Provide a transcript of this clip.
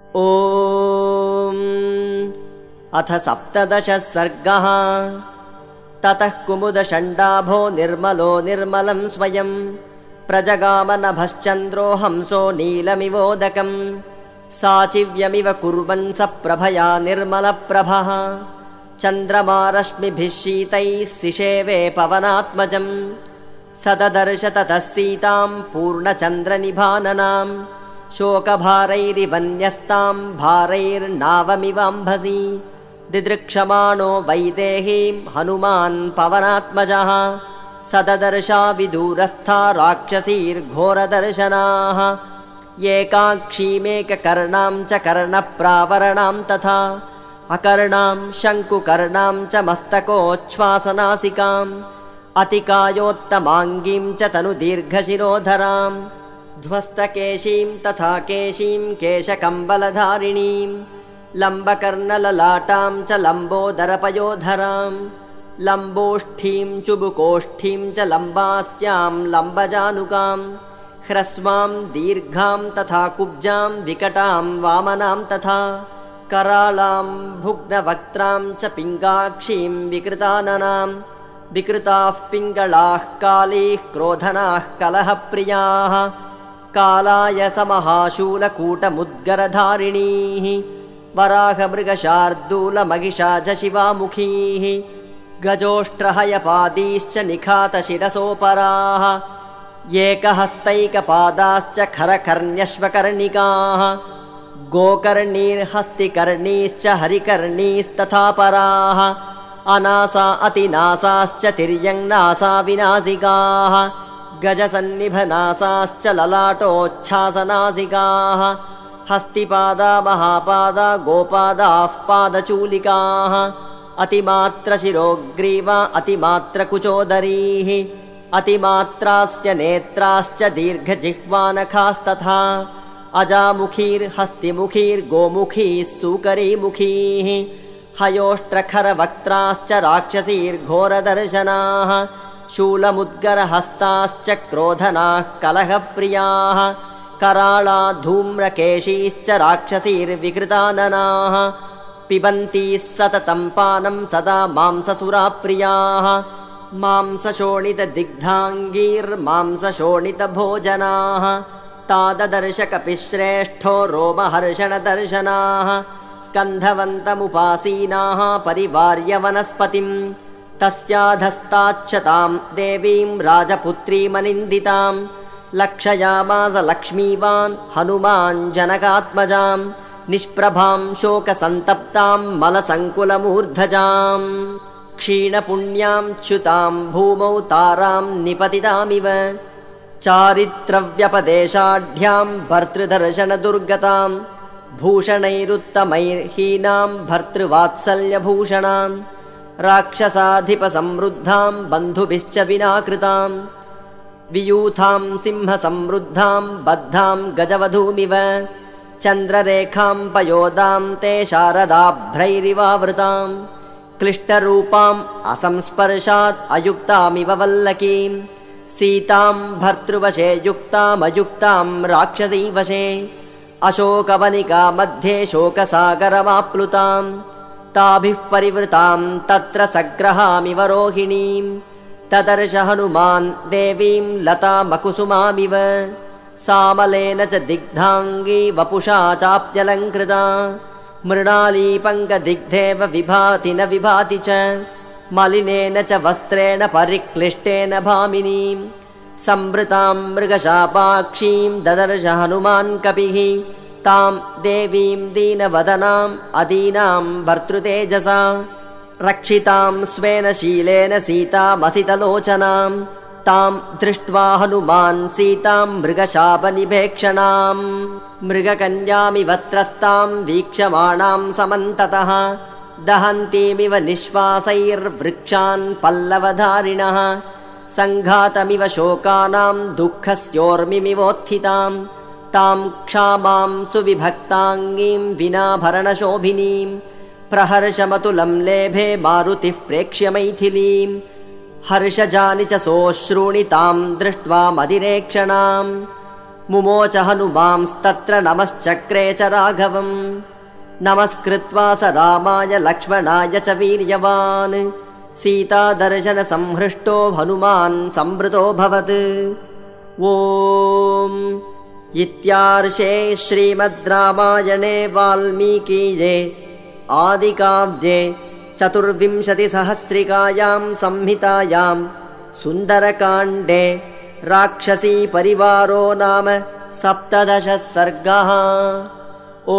ॐ अथ सप्तदशः सर्गः। ततः कुमुदषण्डाभो निर्मलो निर्मलं स्वयं। प्रजगामनभश्चन्द्रो हंसो नीलमिवोदकम् साचिव्यमिव कुर्वन् स प्रभया निर्मलप्रभः। चन्द्रमारश्मिभिः शीतैः सिषेवे पवनात्मजम्। सददर्श ततः सीताम् पूर्णचन्द्रनिभाननाम् शोकभारैरिवन्यस्ताम् भारैर्नावमिवाम्भसि। दिदृक्षमाणो वैदेहीम् हनुमान् पवनात्मजः। सददर्शा विदूरस्था राक्षसीर्घोरदर्शनाः। एकाक्षीमेककर्णाम् च कर्णप्रावरणाम् तथा। अकर्णाम् शङ्कुकर्णाम् च मस्तकोच्छ्वासनासिकाम्। अतिकायोत्तमाङ्गीम् च तनुदीर्घशिरोधराम् ध्वस्तकेशीं तथा केशीं केशकम्बलधारिणीं लम्बकर्णललाटां च लम्बोदरपयोधरां लम्बोष्ठीं चुबुकोष्ठीं च लम्बास्यां लम्बजानुकां ह्रस्वां दीर्घां तथा कुब्जां विकटां वामनां तथा कराळां भुग्नवक्त्रां च पिङ्गाक्षीं विकृताननां विकृताः पिङ्गळाः कालीः क्रोधनाः कलहप्रियाः कालाय समहाशूलकूटमुद्गरधारिणीः वराहमृगशार्दूलमहिषाजशिवामुखीः गजोष्ट्रहयपादीश्च निखातशिरसोपराः एकहस्तैकपादाश्च खरकर्ण्यश्वकर्णिकाः गोकर्णीर्हस्तिकर्णीश्च हरिकर्णीस्तथा पराः अनासा अतिनासाश्च तिर्यङ्नासा विनासिकाः गजसन्निभनासाश्च ललाटोच्छ्वासनासिकाः हस्तिपादा महापादा गोपादाः पादचूलिकाः अतिमात्रशिरोग्रीवा अतिमात्रकुचोदरीः अतिमात्रास्य नेत्राश्च दीर्घजिह्वानखास्तथा अजामुखीर्हस्तिमुखीर्गोमुखीः सूकरीमुखीः हयोष्ट्रखरवक्त्राश्च राक्षसीर्घोरदर्शनाः शूलमुद्गरहस्ताश्च क्रोधनाः कलहप्रियाः कराळा धूम्रकेशीश्च राक्षसीर्विकृताननाः पिबन्तीः सततं पानं सदा मांससुराप्रियाः मांसशोणितदिग्धाङ्गीर्मांसशोणितभोजनाः ताददर्शकपिश्रेष्ठो रोमहर्षणदर्शनाः स्कन्धवन्तमुपासीनाः परिवार्य वनस्पतिम् तस्याधस्ताच्छताम् देवीम् राजपुत्रीमनिन्दिताम् लक्षयामास लक्ष्मीवान् हनुमान् जनकात्मजाम् निष्प्रभाम् शोकसन्तप्ताम् मलसङ्कुलमूर्धजाम् क्षीणपुण्याम् च्युताम् भूमौ ताराम् निपतितामिव चारित्रव्यपदेशाढ्याम् भर्तृदर्शनदुर्गताम् भूषणैरुत्तमैर्हीनाम् भर्तृवात्सल्यभूषणाम् राक्षसाधिपसमृद्धाम् बन्धुभिश्च विनाकृताम् वियूथाम् सिंहसमृद्धाम् बद्धाम् गजवधूमिव चन्द्ररेखाम् पयोदाम् ते शारदाभ्रैरिवावृताम् क्लिष्टरूपाम् असंस्पर्शात् अयुक्तामिव वल्लकीम् सीताम् भर्तृवशे युक्तामयुक्ताम् राक्षसी वशे अशोकवनिका मध्ये शोकसागरमाप्लुताम् ताभिः परिवृताम् तत्र सग्रहामिव रोहिणीम्। तदर्श हनुमान् देवीम् लतामकुसुमामिव। सामलेन च दिग्धाङ्गी वपुषा चाप्यलङ्कृता मृणालीपङ्गदिग्धेव विभाति न विभाति च। मलिनेन च वस्त्रेण परिक्लिष्टेन भामिनीम्। संवृताम् मृगशापाक्षीम् ददर्श हनुमान् कपिः दीनवदनाम् अदीनाम् भर्तृतेजसा रक्षिताम् स्वेन शीलेन सीतामसितलोचनाम् ताम् दृष्ट्वा हनुमान् सीताम् मृगशापनिभेक्षणाम् मृगकन्यामिवत्रस्ताम् वीक्षमाणाम् समन्ततः दहन्तीमिव निःश्वासैर्वृक्षान् पल्लवधारिणः सङ्घातमिव शोकानाम् दुःखस्योर्मिमिवोत्थिताम् ताम् क्षामाम् सुविभक्ताङ्गीम् विनाभरणशोभिनीम् प्रहर्षमतुलम् लेभे मारुतिः प्रेक्ष्य मैथिलीम् हर्षजानि च सोऽश्रूणि ताम् दृष्ट्वा मदिरेक्षणाम् मुमोच हनुमांस्तत्र नमश्चक्रे च राघवम् नमस्कृत्वा स रामाय लक्ष्मणाय च वीर्यवान् सीतादर्शनसंहृष्टो हनुमान् संवृतोऽभवत् ॐ इत्यार्षे श्रीमद् रामायणे वाल्मीकीये आदिकाव्ये चतुर्विंशतिसहस्रिकायां संहितायां सुन्दरकाण्डे राक्षसीपरिवारो नाम सप्तदशः सर्गः। ओ